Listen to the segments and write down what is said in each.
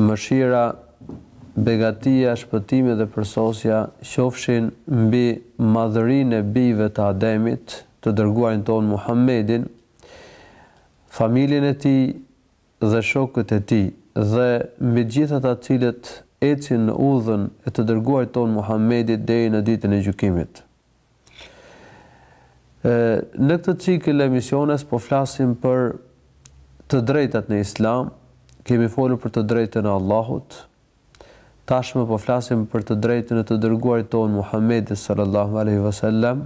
Mëshira, begatia, shpëtimi dhe përsosja qofshin mbi madhërinë e bijve të Ademit, të Dërguarin tonë Muhammedin, familjen e tij dhe shokët e tij, dhe mbi të gjithë ata të cilët ecin në udhën e të Dërguarit tonë Muhammedit deri në Ditën e Gjykimit. Në këtë cikël emisiones po flasim për të drejtat në islam, kemi folur për të drejtën e Allahut, tashmë po flasim për të drejtën e të dërguarit tonë Muhammedi sallallahu aleyhi vësallem,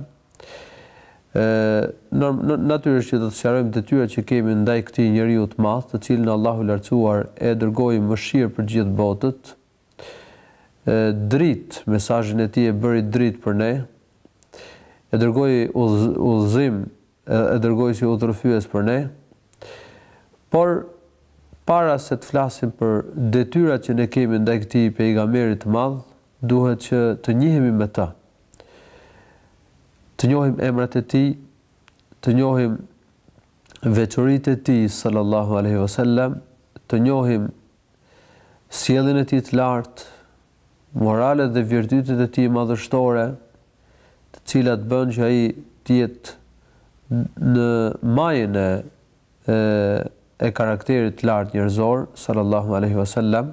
natyrisht që do të sqarojmë detyrat që kemi ndaj këtij njeriu të madh, të cilin Allahu i lartësuar e dërgoi mëshirë për gjithë botët, Dritë, mesazhin e tij e bëri dritë për ne, e dërgoi udhëzim, e dërgoi si udhërrëfyes për ne. Por para se të flasim për detyrat që ne kemi ndaj këtij pejgamberi të madh, duhet që të njihemi me të. Të njohim emrat e tij, të njohim veçoritë e tij sallallahu alaihi wasallam, të njohim sjelljen e tij të lartë, moralet dhe virtytet e tij madhështore, të cilat bënë që ai të jetë në majën e e karakterit të lartë njerëzor, sallallahu alejhi ve sellem,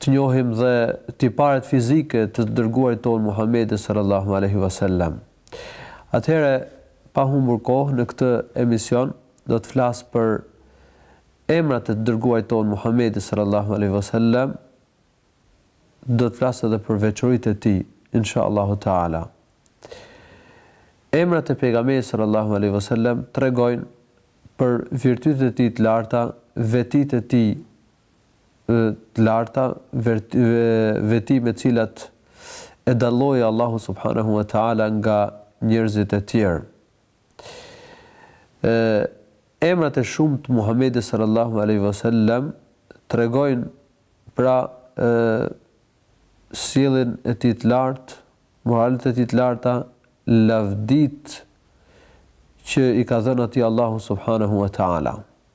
Të njohim dhe tiparet fizike të të Dërguarit tonë Muhammedit sallallahu alejhi ve sellem. Atëherë, pa humbur kohë në këtë emision do të flas për emrat e të Dërguarit tonë Muhammedit sallallahu alejhi ve sellem, do të flas edhe për veçoritë e tij, inshallahu teala. Emrat e pejgamberit sallallahu alejhi ve sellem tregojnë për virtytet e tij të larta, vetitë e tij të larta, veti me cilat e dalloi Allahu subhanehu e teala nga njerëzit e tjerë. Emrat e shumtë të Muhammedit sallallahu alaihi wasallam tregojnë pra sjelljen e tij të lartë, moralet e tij të larta, lavditë që i ka dhënë atij Allahu subhanehu e teala.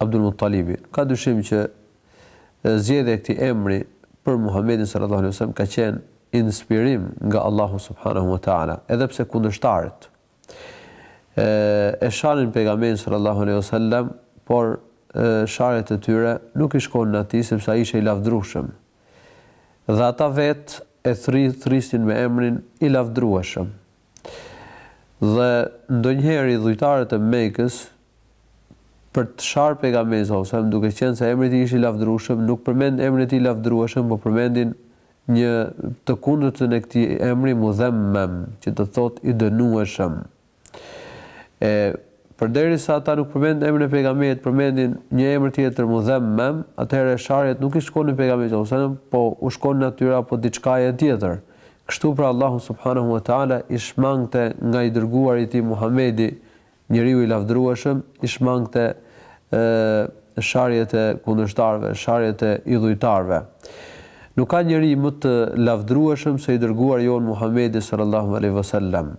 Abdul Muttalibi. Nuk ka dyshim që zgjedhja e këtij emri për Muhamedin sallallahu alejhi ve sellem ka qenë inspirim nga Allahu subhanahu wa ta'ala, edhe pse kundërshtarët e shanin pejgamberin sallallahu alejhi ve sellem, por sharjet e tyre nuk i shkonin atij sepse ai ishte i lavdrueshëm. Dhe ata vetë e thri, thrisnin me emrin i lavdrueshëm. Dhe ndonjëherë idhujtarët e Mekës për të sharë Pejgamberin sallallahu alejhi wasallam, duke qenë se emri i tij ishte i lavdërueshëm, nuk përmendin emrin e tij i lavdërueshëm, por përmendin një të kundërtën e këtij emri mudhemmem, që do të thotë i dënueshëm. E Përderisa ata nuk përmendin emrin e Pejgamberit, përmendin një emër tjetër, Mudhemmem, atëherë sharjet nuk i shkonin Pejgamberit sallallahu alejhi ve sellem, po i shkonin atyre apo diçkaje tjetër. Kështu pra Allahu subhanehu ve teala i shmangte nga i Dërguari i Tij Muhamedi, njeriu i lavdërueshëm, i shmangte sharjet e kundërshtarëve, sharjet e idhujtarëve. Nuk ka njeri më të lavdërueshëm se i Dërguari jonë Muhamedi sallallahu alejhi ve sellem.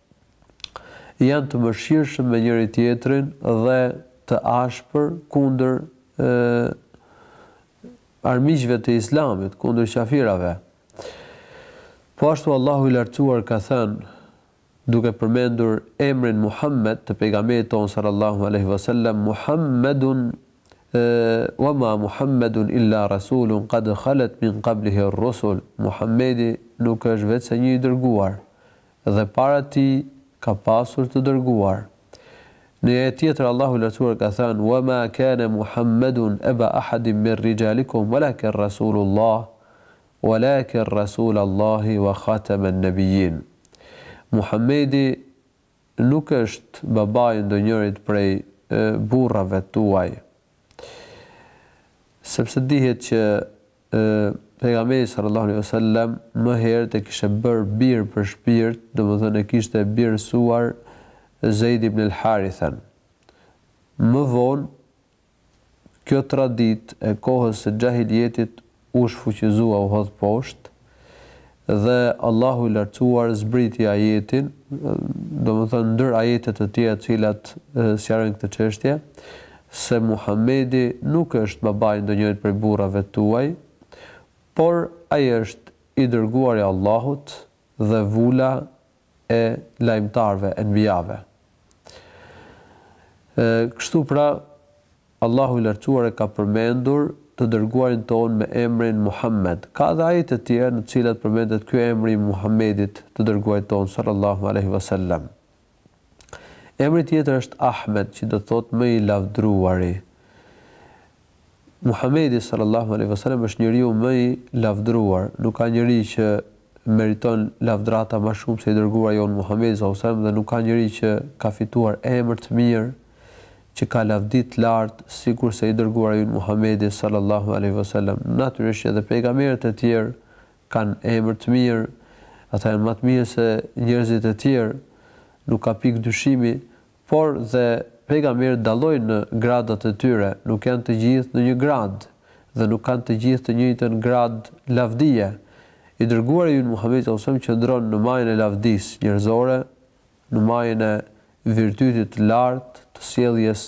janë të mëshirshëm me njëri-tjetrin dhe të ashpër kundër armiqve të Islamit, kundër kafirave. Po ashtu Allahu i Lartësuar ka thënë duke përmendur emrin Muhammed të pejgamberit tonë sallallahu alaihi wasallam Muhammedun wa ma Muhammedun illa rasulun qad khalat min qablihi ar-rusul Muhammedi nuk është veçse një i dërguar dhe para tij ka pasur të dërguar. Në një ajet tjetër Allahu i Lartësuar ka thënë, Wa ma kana Muhammedun aba ahadin min rijalikum walakin rasulullah walakin rasulallahi wa khatam an nabiyyin Muhammedi nuk është babai i ndonjërit prej burrave tuaj, sepse dihet që pejgamberi sallallahu alejhi wasallam më herët e kishte bërë bir për shpirt, domethënë e kishte birësuar Zeid ibn al-Harithan. Më vonë kjo traditë e kohës së xhahiljetit u shfuqizua, u hodh poshtë Dhe Allahu i Lartësuar zbriti ajetin, domethënë ndër ajete të tjera të cilat sqarojnë këtë çështje, se Muhamedi nuk është babai i ndonjërit prej burrave tuaj, por ai është i Dërguari i Allahut dhe vula e lajmtarëve, enbijave. E, kështu pra, Allahu i Lartësuar e ka përmendur të dërguarin tonë me emrin Muhammed. Ka dhe ajete të tjera në të cilat përmendet ky emri i Muhammedit, të dërguarit tonë sallallahu alejhi ve sellem. Emri tjetër është Ahmed, që do të thotë më i lavdruari. Muhamedi sallallahu alejhi ve selem është njeriu më i lavdëruar, nuk ka njeri që meriton lavdrata më shumë se i Dërguari jonë Muhamedi sallallahu alejhi ve selem dhe nuk ka njeri që ka fituar emër të mirë, që ka lavdi të lartë sikurse i Dërguari ynë Muhamedi sallallahu alejhi ve selem. Natyrisht edhe pejgamberët e tjerë kanë emër të mirë, ata janë më të mirë se njerëzit e tjerë, nuk ka pikë dyshimi, Por dhe pejgamberët dallojnë në gradat e tyre, nuk janë të gjithë në një gradë, dhe nuk kanë të gjithë të njëjtën gradë lavdie. I Dërguari ynë Muhamedi sallallahu alejhi ve sellem qëndron në majën e lavdisë njerëzore, në majën e virtytit të lartë, të sjelljes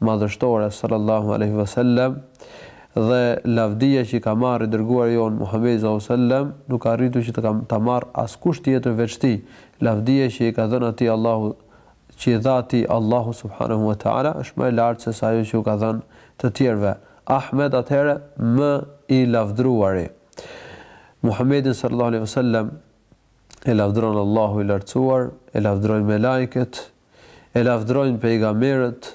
madhështore sallallahu alejhi ve sellem dhe lavdia që ka marrë i dërguari jonë Muhamedi sallallahu alejhi ve sellem nuk ka arritur që të ta marrë askush tjetër veç tij, lavdia që i ka dhënë atij Allahu që i dha atij Allahu subhanehu ve teala është më e lartë se sa ajo që u ka dhënë të tjerëve. Ahmed atëherë më i lavdëruari. Muhammedin sallallahu alejhi ve sellem e lavdëron Allahu i lartësuar, e lavdërojnë melajket, e lavdrojnë pejgamberët,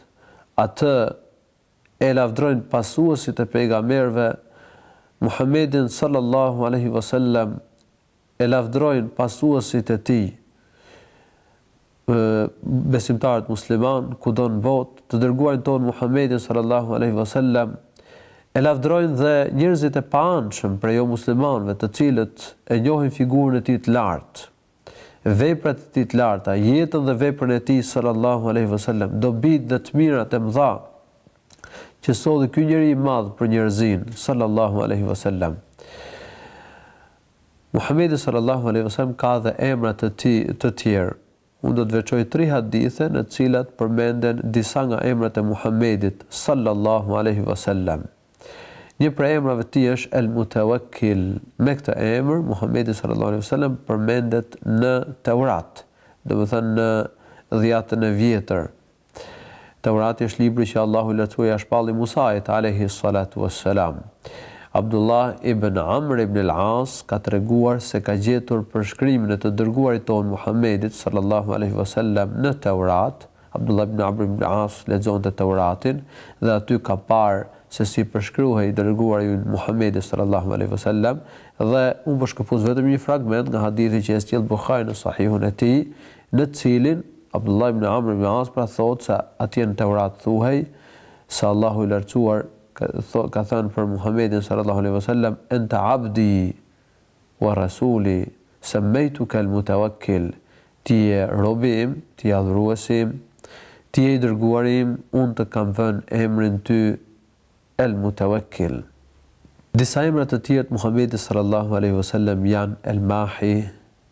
atë, e lavdrojnë pasuesit e pejgamberëve, Muhammedin sallallahu alejhi ve sellem, e lavdrojnë pasuesit e tij, besimtarët muslimanë kudo në botë, të dërguarin tonë Muhammedin sallallahu alejhi ve sellem, e lavdrojnë dhe njerëzit e paanshëm prej jomuslimanëve, të cilët e njohin figurën e tij të lartë. veprat e tij të larta, jetën dhe veprën e tij sallallahu alejhi ve selem, dobitë dhe të mirat e mëdha që solli ky njeri i madh për njerëzinë sallallahu alejhi ve selem. Muhamedi sallallahu alejhi ve selem ka dhe emra të tij të tjerë. Unë do të veçoj tri hadithe në të cilat përmenden disa nga emrat e Muhamedit sallallahu alejhi ve selem. Një prej emrave të tij është El-Mutawakkil. Me këtë emër, Muhamedi sallallahu alejhi ve sellem përmendet në Teurat, domethënë në Dhjatën e Vjetër. Teurati është libri që Allahu i Lartësuar ia shpalli Musait alejhi salatu ves selam. Abdullah ibn Amr ibn el-As ka treguar se ka gjetur përshkrimin e të Dërguarit tonë Muhammedit sallallahu alejhi ve sellem në Teurat, Abdullah ibn Amr ibn As lexonte Teuratin dhe aty ka parë se si përshkruhej i Dërguari ynë Muhamedi sallallahu alejhi ve sellem dhe unë po shkëpus vetëm një fragment nga hadithi që e sjell Buhariu në Sahihun e tij, në të cilin Abdullah ibn Amr ibn As pra thotë se atje në Teurat thuhej se Allahu i Lartësuar ka thënë për Muhamedin sallallahu alejhi ve sellem, Ente abdi, wa rasuli semmejtuke al mutawakkil ti je robi im ti je adhuruesi im ti je i dërguari im unë të kam vënë emrin ty al mutawakkil disa emra të tjerë të muhamedit sallallahu alejhi wa sellem janë al mahi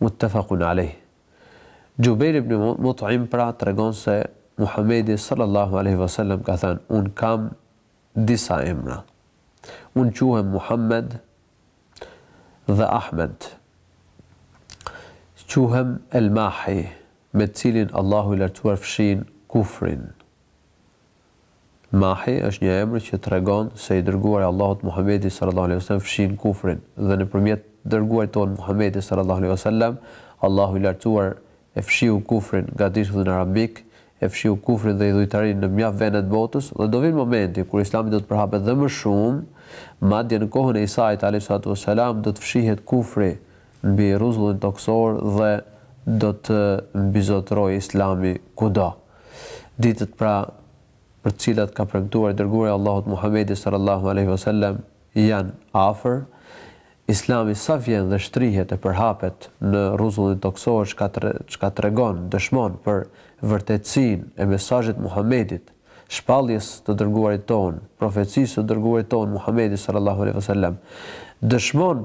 Muttefakun alejh. Xhubejr ibn Mut'im pra tregon se Muhamedi sallallahu alejhi ve sellem ka thënë, Unë kam disa emra. Unë quhem Muhammed dhe Ahmed. Quhem El-Mahi, me cilin Allahu i Lartësuar fshin kufrin. Mahi është një emër që tregon se i Dërguari i Allahut Muhamedi sallallahu alejhi ve sellem fshin kufrin dhe nëpërmjet Dërguarit tonë Muhamedi sallallahu alejhi ve sellem Allahu i Lartësuar e fshiu kufrin nga gadishulli arabik, e fshiu kufrin dhe idhujtarinë në mjaft vende të botës dhe do vijë momenti kur Islami do të përhapet dhe më shumë, madje në kohën e Isait alejhi salatu ve selam do të fshihet kufri mbi rruzullin tokësor dhe do të mbizotërojë Islami kudo. Ditët pra për të cilat ka premtuar i Dërguari i Allahut Muhamedi sallallahu alejhi ve sellem janë afër. Islami sa vjen dhe shtrihet e përhapet në rruzullin tokësor çka tregon, dëshmon për vërtetësinë e mesazhit të Muhamedit, shpalljes të Dërguarit tonë, profecisë së Dërguarit tonë Muhamedi sallallahu alejhi ve sellem, dëshmon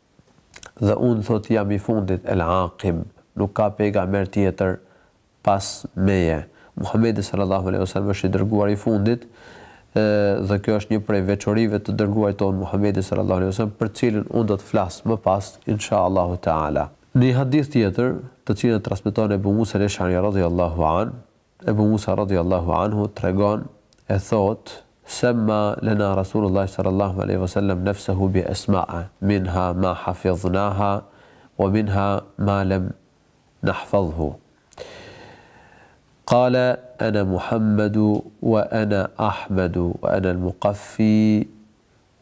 dhe unë thotë jam i fundit el aqib nuk ka pejgamber tjetër pas meje Muhamedi sallallahu alejhi wasallam është i dërguari i fundit dhe kjo është një prej veçorive të dërguarit tonë Muhamedi sallallahu alejhi wasallam për të cilën unë do të flas më pas insha Allahu teala në një hadith tjetër të cilin e transmeton Ebu Musa el-Esh'ari radhiyallahu an أبو موسى رضي الله عنه تراجون أثوت سمى لنا رسول الله صلى الله عليه وسلم نفسه بأسماء منها ما حفظناها ومنها ما لم نحفظه قال أنا محمد وأنا أحمد وأنا المقفي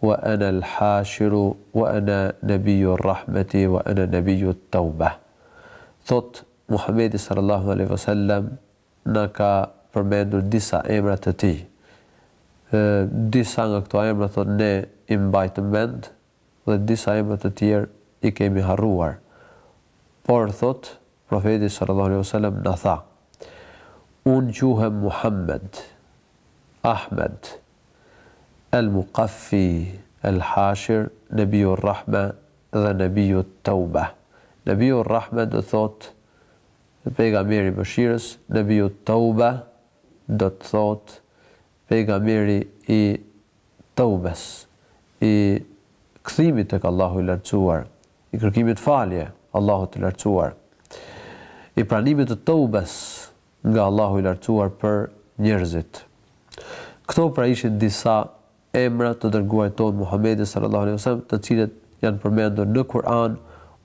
wa ana al hashiru wa ana nabiyyu ar rahmati wa ana nabiyyu at tawbah. Thotë, Muhamedi sallallahu alejhi ve sellem na ka përmendur disa emra të tij. Ë, disa nga këto emra thotë ne i mbajtëm mend dhe disa emra të tjerë i kemi harruar. Por thotë, Profeti sallallahu alejhi ve sellem na tha, Unë quhem Muhammed, Ahmed, El Muqaffi, El Hashir, Nebiu Rrahme dhe Nebiu Teubeh. Nebiu Rrahme do të thotë Pejgamberi i mëshirës, Nebiu Teubeh do të thotë Pejgamberi i Teubes, i kthimit tek Allahu i Lartësuar, i kërkimit falje Allahut të Lartësuar, i pranimit të Teubes, nga Allahu i Lartësuar për njerëzit. Këto pra ishin disa emra të të Dërguarit tonë Muhammedit sallallahu alejhi ve sellem të cilët janë përmendur në Kur'an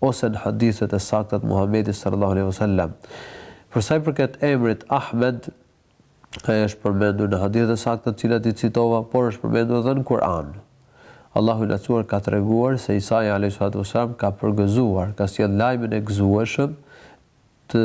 ose në hadithet e sakta të Muhammedit sallallahu alejhi ve sellem. Për sa i përket emrit Ahmed, ai është përmendur në hadithet e sakta të cilat i citova, por është përmendur edhe në Kur'an. Allahu i Lartësuar ka treguar se Isai alejhi salatu ve sellem ka përgëzuar, ka sjellë lajmin e gëzueshëm të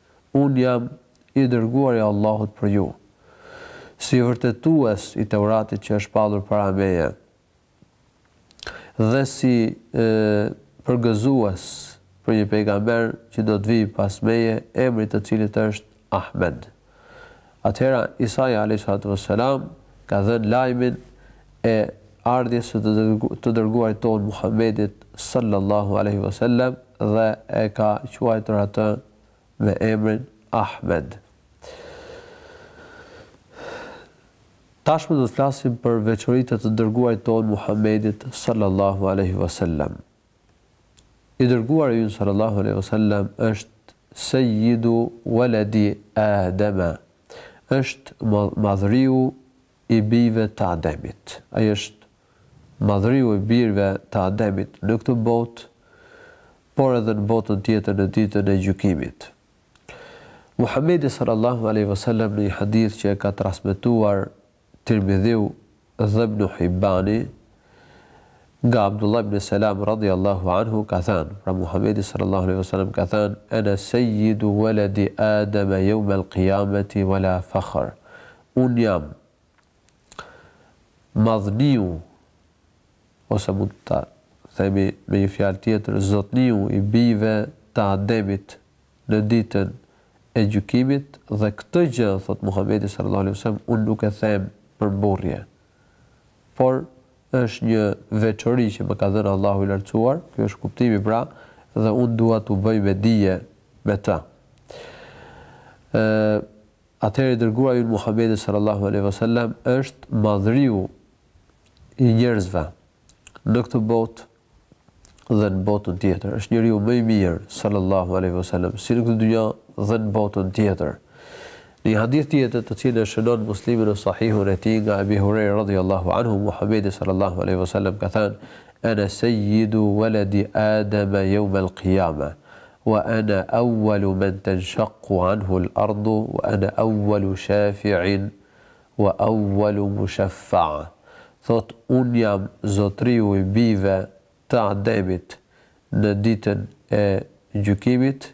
Unë jam i dërguari i Allahut për ju, si vërtetues i Teuratit që është shpallur para meje dhe si përgëzues për një pejgamber që do të vijë pas meje, emri i të cilit është Ahmed. Atëhera Isai alejhisalatu vesselam ka dhënë lajmin e ardhjes së të Dërguarit tonë Muhammedit sallallahu alejhi ve sellem dhe e ka quajtur atë me emrin Ahmed. Tashmë do të flasim për veçoritë e të Dërguarit tonë Muhammedit sallallahu alejhi ve sellem. I Dërguari ynë sallallahu alejhi ve sellem është Seyyidu waladi Adema, është madhëriu i bijve të Ademit. Ai është madhëriu i bijve të Ademit në këtë botë, por edhe në botën tjetër në Ditën e Gjykimit. Muhamedi sallallahu alejhi ve sellem në një hadith që e ka transmetuar Tirmidhiu dhe Ibn Hibani, nga Abdullah ibn Selam radijallahu anhu ka thënë, pra Muhamedi sallallahu alejhi ve selem ka thënë, Ana seyyidu waladi Adama yawm al-qiyamati wa la fakhr, Unë jam madhniu ose mund ta themi me një fjalë tjetër, zotniu i bijve të Ademit në ditën e gjykimit dhe këtë gjë thotë Muhamedi sallallâhu alejhi ve sellem unë nuk e them për mburrje por është një veçori që më ka dhënë Allahu i lartësuar ky është kuptimi pra dhe unë dua t'u bëj me dije me të e, atëherë i dërguari ynë Muhamedi sallallahu alaihi wasallam është madhriu i njerëzve në këtë botë dhe në botën tjetër. Është njeriu më i mirë, sallallahu alejhi ve sellem, si në këtë dynja dhe në botën tjetër. Në një hadith tjetër, të cilin e shënon Muslimi në Sahihun e tij nga Ebi Hurajra radhiyallahu anhu, Muhamedi sallallahu alejhi ve sellem ka thënë: "Ana sayyidu waladi Adam yawm al-qiyama, wa ana awwalu man tanshaqqu anhu al-ardhu, wa ana awwalu shafi'in, Wa awwalu mushaffa'a, thotë unë jam zotëriu i bijve të Ademit në ditën e gjykimit,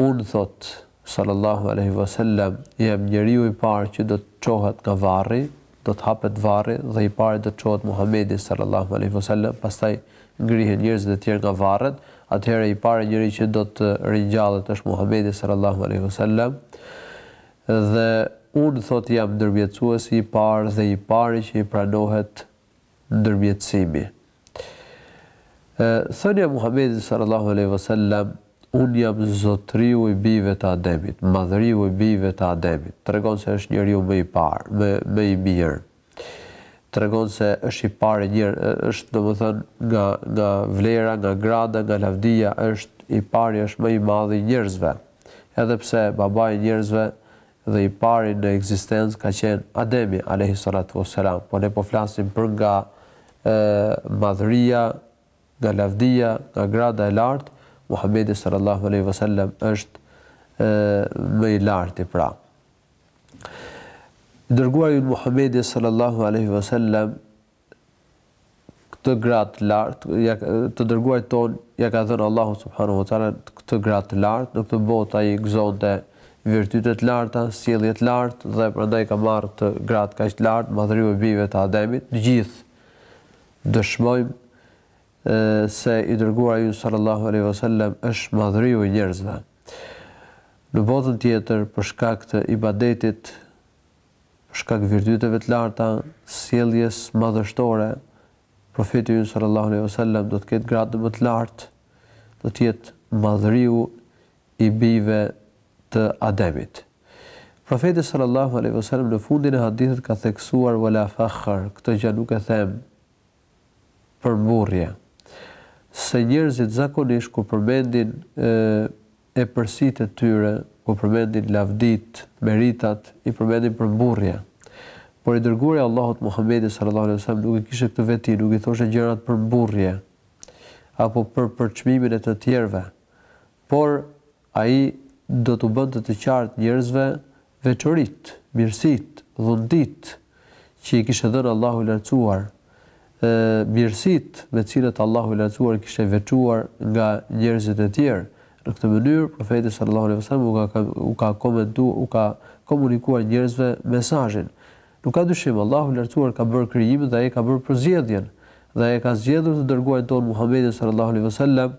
unë thotë sallallahu alejhi ve sellem jam njeriu i parë që do të çohet nga varri, do të hapet varri dhe i pari do të çohet Muhamedi sallallahu alejhi ve sellem, pastaj ngrihen njerëzit e tjerë nga varret, atëherë i pari njeri që do të ringjallet është Muhamedi sallallahu alejhi ve sellem, Dhe unë thotë jam ndërmjetësuesi i parë dhe i pari që i pranohet ndërmjetësimi. E, thënia e Muhamedit sallallahu alejhi ve sellem, unë jam zotëriu i bijve të Ademit, madhëriu i bijve të Ademit, tregon se është njeriu më i parë, më, më i mirë. tregon se është i pari njeri është domethënë nga nga vlera nga grada nga lavdia është i pari është më i madhi i njerëzve edhe pse babai i njerëzve dhe i pari në ekzistencë ka qenë Ademi alejhi salatu o selam po ne po flasim për nga e madhëria nga lavdia nga grada e lartë Muhamedi sallallahu alejhi vesellem është e më i larti pra Dërguari ynë Muhamedi sallallahu alaihi wasallam këtë gradë të lartë, ja të dërguarit tonë ia ka dhënë Allahu subhanahu wa taala këtë gradë të lartë, në këtë botë ai gëzonte virtyte të larta, sjellje të lartë dhe prandaj ka marrë këtë gradë kaq të lartë, madhëriu i bijve të Ademit, të gjithë dëshmojmë se i dërguari ynë sallallahu alaihi wasallam është madhëriu i njerëzve. Në botën tjetër, për shkak të ibadetit, për shkak virtyteve të larta, sjelljes madhështore, Profeti ynë sallallahu alejhi ve sellem do të ketë gradë më të lartë, do të jetë madhëriu i bijve të Ademit. Profeti sallallahu alejhi ve sellem në fundin e hadithit ka theksuar, "Wala fakhr", këtë gjë nuk e them për mburrje. Se njerëzit zakonisht kur përmendin epërsitë e tyre, kur përmendin lavditë, meritat, i përmendin për mburrje. Por i Dërguari i Allahut Muhammedi sallallahu alejhi ve sellem nuk i kishte këtë veti, nuk i thoshte gjërat për mburrje apo për përçmimin e të tjerëve, por Ai do t'u bënte të qartë njerëzve veçoritë, mirësitë, dhuntitë, që i kishte dhënë Allahu i Lartësuar, e, mirësitë me të cilat Allahu i Lartësuar e kishte veçuar nga njerëzit e tjerë. Në këtë mënyrë, Profeti sallallahu alejhi ve sellem u ka, u ka komentu, u ka komunikuar njerëzve mesazhin. Nuk ka dyshim, Allahu i Lartësuar ka bërë krijimin dhe Ai ka bërë përzgjedhjen, dhe Ai e ka zgjedhur të Dërguarin tonë Muhammedin sallallahu alejhi ve sellem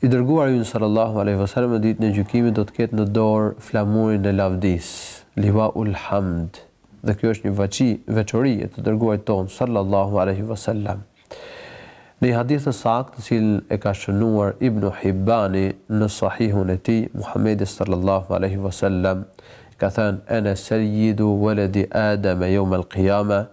I Dërguari ynë sal-lallahu alejhi ve selem në Ditën e Gjykimit do të ketë në dorë flamurin e lavdisë, Liwa'ul Hamd, dhe kjo është një veçori e të Dërguarit tonë sal-lallahu alejhi ve selem. Në një hadith të saktë, të cilin e ka shënuar Ibn Hibbani në Sahihun e tij, Muhamedi sal-lallahu alejhi ve selem ka thënë, Ana seyyidu waladi Adem yawm al-qiyamah,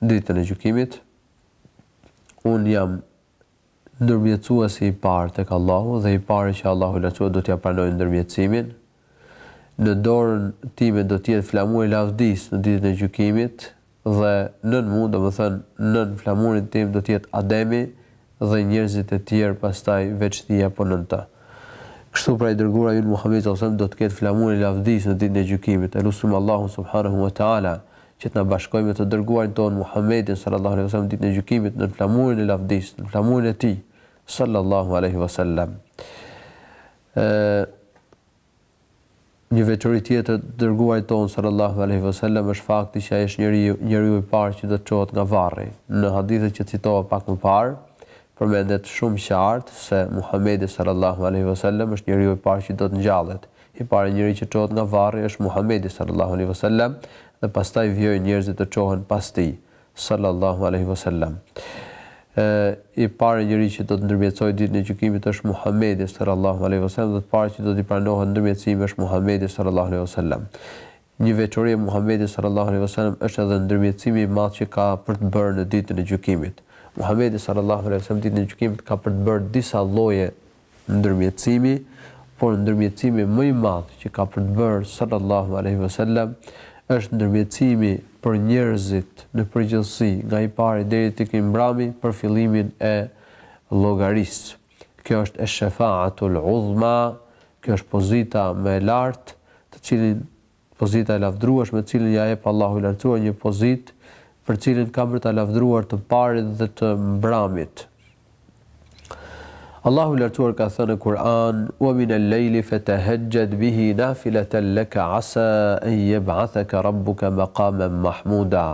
Ditën e Gjykimit, unë jam ndërmjetësuesi i parë tek Allahu dhe i pari që Allahu i Lartësuar do t'ia pranojë ndërmjetësimin. Në dorën time do të jetë flamuri i lavdisë në Ditën e Gjykimit dhe nën mua, domethënë nën flamurin tim do të jetë Ademi dhe njerëzit e tjerë pastaj veç tij apo nën të. Kështu pra i Dërguari ynë Muhamedi sallallahu alejhi ve sellem do të ketë flamurin e lavdisë në Ditën e Gjykimit. E lusim Allahun subhanehu ve teala që të na bashkojë me të Dërguarin tonë Muhamedin sallallahu alejhi ve sellem në Ditën e Gjykimit nën flamurin e lavdisë, nën flamurin e tij sallallahu alejhi ve sellem. Një veçori tjetër të Dërguarit tonë sallallahu alejhi ve selem është fakti që ai është njeriu, njeriu i parë që do të çohet nga varri. Në hadithet që citova pak më parë, përmendet shumë qartë se Muhamedi sallallahu alejhi ve selem është njeriu i parë që do të ngjallet. I pari njeri që çohet nga varri është Muhamedi sallallahu alejhi ve selem dhe pastaj vijojnë njerëzit të çohen pas tij. Sallallahu alejhi ve selam. E, i pari njeri që do të ndërmjetësojë ditën e gjykimit është Muhamedi sallallahu alejhi ve selam dhe të parë që do t'i pranohet ndërmjetësimi është Muhamedi sallallahu alejhi ve selam. Një veçori e Muhamedit sallallahu alejhi ve selam është edhe ndërmjetësimi i madh që ka për të bërë në ditën e gjykimit. Muhamedi sallallahu alejhi ve selam ditën e gjykimit ka për të bërë disa lloje ndërmjetësimi, por ndërmjetësimi më i madh që ka për të bërë sallallahu alejhi ve selam është ndërmjetësimi për njerëzit në përgjithësi nga i pari deri tek i mbrami për fillimin e llogarisë. Kjo është esh-shefa'atul 'udhma, kjo është pozita më e lartë, të cilin Pozita e lavdërueshme të cilën ia jep Allahu i Lartësuar një pozitë për të cilën kanë për ta lavdëruar të parit dhe të mbramit. Allahu i Lartësuar ka thënë në Kur'an: "Wa min al-layli fatahajjad bihi nafilatan laka asa an yab'athaka rabbuka maqaman mahmuda."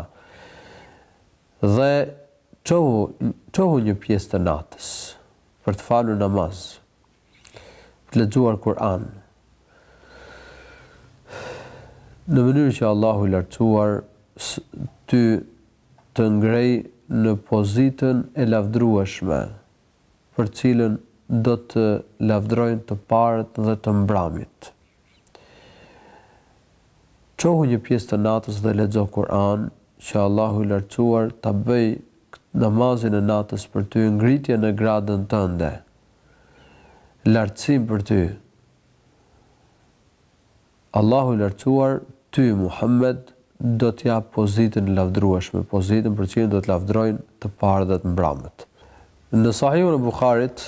Dhe çohu çohu një pjesë të natës për të falur namaz. të lexuar Kur'an në mënyrë që Allahu i lartësuar ty të ngrej në pozitën e lavdrueshme, për të cilën do të lavdrojnë të parët dhe të mbramit. Çohu një pjesë të natës dhe lexo Kur'an, që Allahu i lartësuar ta bëj namazin e natës për ty ngritje në gradën tënde. Lartësim për ty. Allahu i Lartësuar ty Muhammed do të japë pozitën e lavdërueshme, pozitën për të cilën do të lavdërojnë të parët dhe të mbramët. Në Sahihun e Buharit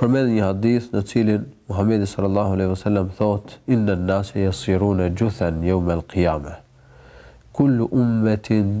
përmend një hadith në cilin Muhamedi sallallahu alaihi wasallam thotë inna an-nase yasiruna juthan yawm al-qiyamah. Kullu ummatin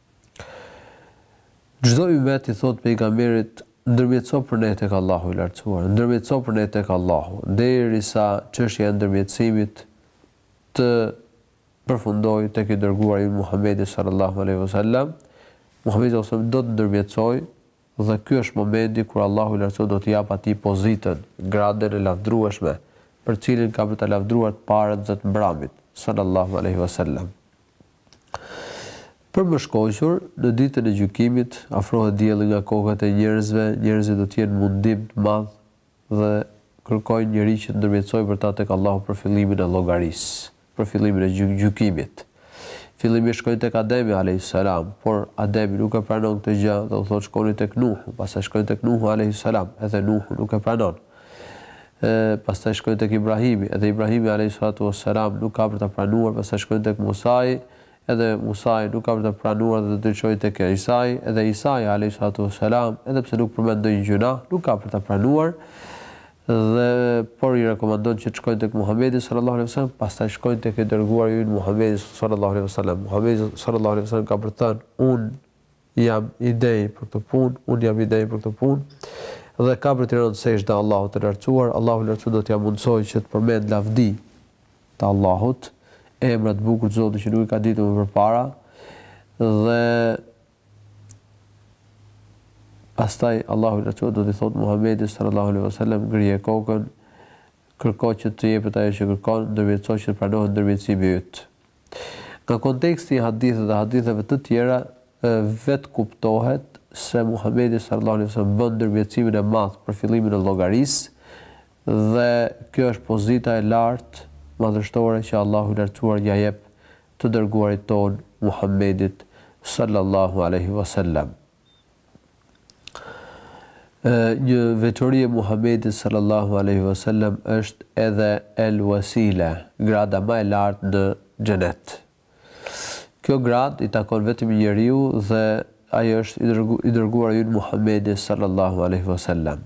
Çdo ymmet i thotë pejgamberit, Ndërmjetëso për ne tek Allahu i Lartësuar, ndërmjetëso për ne tek Allahu, derisa çështja e ndërmjetësimit të përfundojë tek i Dërguari ynë Muhamedi sallallahu alejhi ve sellem, Muhamedi sallallahu alejhi ve sellem do të ndërmjetësojë dhe ky është momenti kur Allahu i Lartësuar do t'i japë atij pozitën, gradën e lavdërueshme, për të cilën ka për ta lavdëruar të parët dhe të mbramit, sallallahu alejhi ve sellem. Për më shkoqur, në ditën e gjykimit, afrohet dielli nga kokat e njerëzve, njerëzit do të jenë mundim të madh dhe kërkojnë njeri që të ndërmjetësojë për ta tek Allahu për fillimin e llogarisë, për fillimin e gjykimit. Fillimisht shkojnë tek Ademi, alejhi selam, por Ademi nuk e pranon këtë gjë dhe u thotë shkoni tek Nuhu, pastaj shkojnë tek Nuhu, alejhi selam, edhe Nuhu nuk e pranon. e pastaj shkojnë tek Ibrahimi, edhe Ibrahimi alejhi salatu ue selam nuk ka për ta pranuar, pastaj shkojnë tek Musai, edhe Musai nuk ka për ta pranuar dhe do t'i çojë tek Isai, edhe Isai alejhi salatu ue selam, edhe pse nuk përmend ndonjë gjynah, nuk ka për ta pranuar, dhe por i rekomandon që të shkojnë tek Muhamedi sallallahu alejhi ve sellem, pastaj shkojnë tek i dërguari ynë Muhamedi sallallahu alejhi ve sellem, Muhamedi sallallahu alejhi ve sellem ka për të thënë, unë Jam i denjë për këtë punë, unë jam i denjë për këtë punë. Dhe ka për t'i rënë sexhde Allahut të Lartësuar, Allahu i Lartësuar do t'ia mundësojë që të përmendë lavdi të Allahut, emra të bukur të Zotit që nuk i ka ditur më përpara, dhe pastaj Allahu i Lartësuar do t'i thotë Muhamedit sallallahu alaihi wasallam ngrije kokën, kërko që të jepet ajo që kërkon, ndërmjetëso që të pranohet ndërmjetësimi yt. Nga konteksti i hadithit dhe haditheve të tjera vetëkuptohet se Muhamedi sallallahu alejhi ve sellem bën ndërmjetësimin e madh për fillimin e llogarisë dhe kjo është pozita e lartë madhështore që Allahu i Lartësuar ia jep të dërguarit tonë Muhamedit sallallahu alejhi ve sellem. Një veçori e Muhamedit sallallahu alejhi ve sellem është edhe El Wasila, grada më e lartë në Xhenet. Kjo gradë i takon vetëm një njeriu dhe ai është i dërguari ynë Muhamedi sallallahu alejhi ve sellem.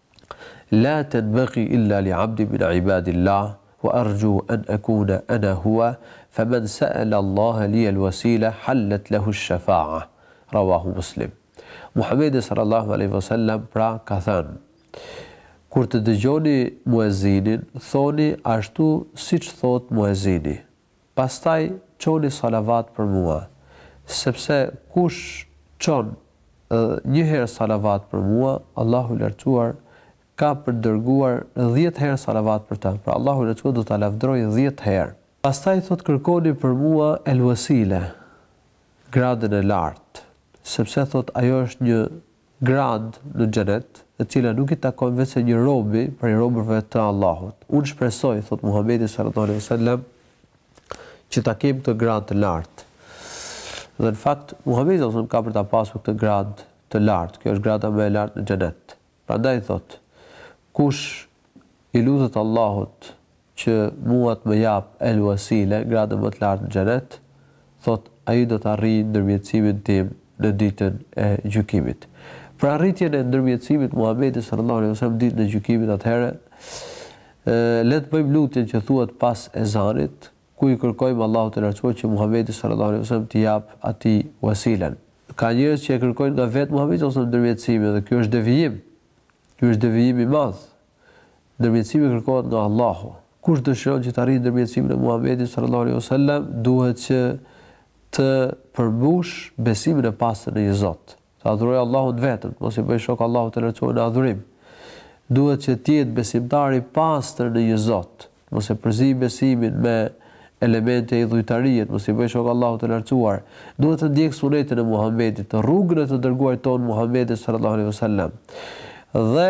لا تنبغي إلا لعبد من عباد الله وأرجو أن أكون أنا هو فمن سأل الله لي الوسيلة حلت له الشفاعة رواه مسلم محمد صلى الله عليه وسلم را كثان kur të dëgjoni muezinin, thoni ashtu si që thot muezini. Pastaj çoni salavat për mua, sepse kush çon një herë salavat për mua, Allahu i Lartësuar ka për të dërguar dhjetë herë salavat për të, pra Allahu i Lartësuar do ta lavdërojë dhjetë herë. Pastaj thotë kërkoni për mua El-Wasile, gradën e lartë, sepse thotë ajo është një Gradë në Xhenet, e cila nuk i takon veçse një robi prej robërve të Allahut. Unë shpresoj, thotë Muhamedi sallallahu alejhi ve sellem, që ta kem këtë gradë të lartë. Dhe në fakt, Muhamedi sallallahu alejhi ve sellem ka për ta pasur këtë gradë të lartë. Kjo është grada më e lartë në Xhenet. Prandaj thotë, Kush i lutet Allahut që mua të më jap El Wasile, gradën më të lartë në Xhenet, thotë, ai do të arrijë ndërmjetësimin tim në Ditën e Gjykimit. Për arritjen e ndërmjetësimit të Muhamedit sallallahu alejhi ve sellem në Ditën e Gjykimit, atëherë, le të bëjmë lutjen që thuhet pas ezanit, ku i kërkojmë Allahut të Lartësuar që Muhamedit sallallahu alejhi ve sellem t'i japë atij Wasilen. Ka njerëz që e kërkojnë nga vetë Muhamedi sallallahu alejhi ve sellem ndërmjetësimin dhe ky është devijim, ky është devijim i madh. Ndërmjetësimi kërkohet nga Allahu. Kush dëshiron që të arrijë ndërmjetësimin e Muhamedit sallallahu alaihi wasallam, duhet që të përmbushë besimin e pastër në një Zot. Të adhurojë Allahun të vetëm, të mos i bëjë shok Allahut të Lartësuar në adhurim. Duhet që të jetë besimtar i pastër në një Zot, të mos e përzijë besimin me elemente idhujtarie, të mos i bëjë shok Allahut të Lartësuar. Duhet të ndjekë sunetin e Muhamedit, rrugën e të dërguarit tonë Muhamedit sallallahu alaihi wasallam. Dhe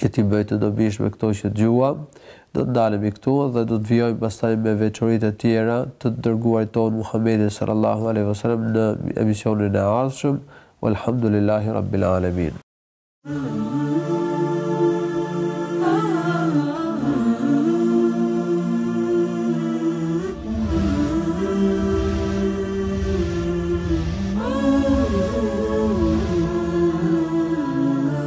që t'i bëjë të dobishme këto që dëgjuam, do të ndalemi këtu dhe do të vijojmë pastaj me veçoritë e tjera të të dërguarit tonë Muhamedit sallallahu alejhi ve selem në emisionin e ardhshëm, Walhamdulillahi Rabbil Alemin.